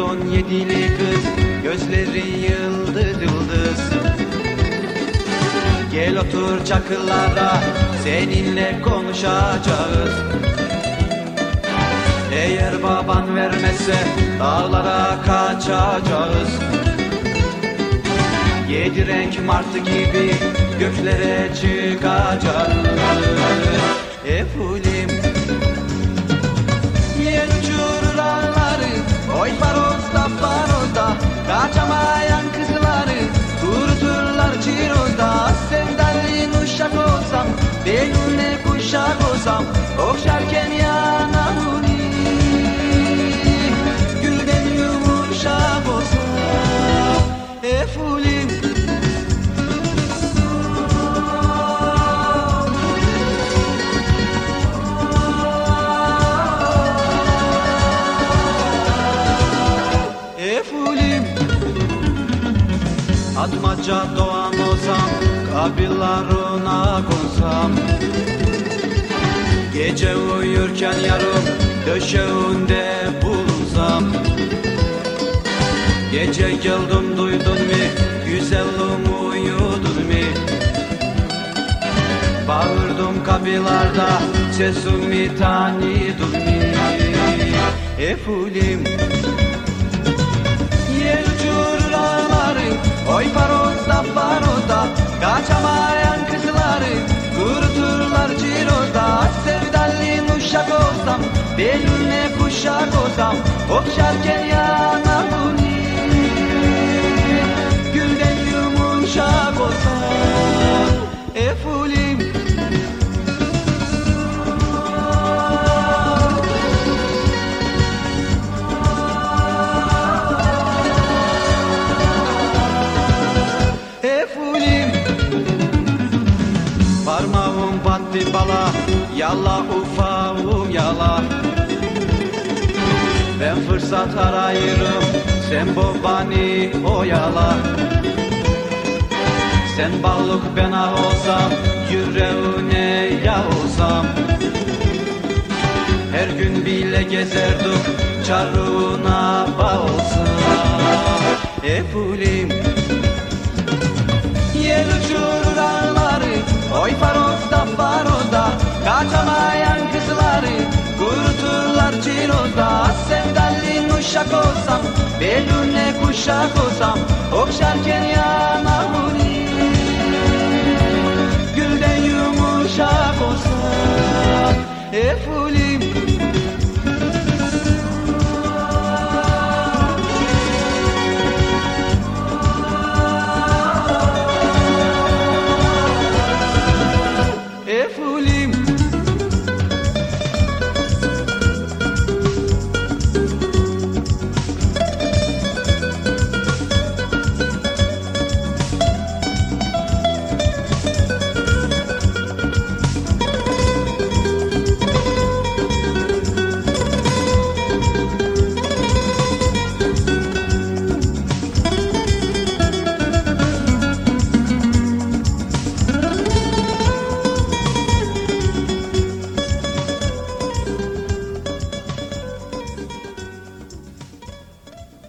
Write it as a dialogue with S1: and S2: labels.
S1: on yedili kız Gözleri yıldız yıldız. Gel otur çakıllara Seninle konuşacağız. Eğer baban vermezse Dağlara kaçacağız. Yedi renk martı gibi Göklere çıkacağız. Efulim Atmaca doğan olsam Kabillarına konsam Gece uyurken yarım Döşeğinde bulunsam. Gece geldim duydun mi Güzelim uyudun mi Bağırdım kabilarda Sesimi tanıdın mı Efulim olsam Benimle kuşak olsam Okşarken yanağını Gülden yumuşak olsam Efulim Efulim Parmağım battı bala Yalla ufağım Ben fırsat arayırım Sen bobani oyala. Sen balık ben olsam Yüreğine yağ olsam Her gün bile gezerdik Çarına bağ olsam Efulim Yer uçurur ağları Oy farozda farozda Kaçamayan کوشا کوسم بدون کوشا کوسم اخشر کنیا نمونی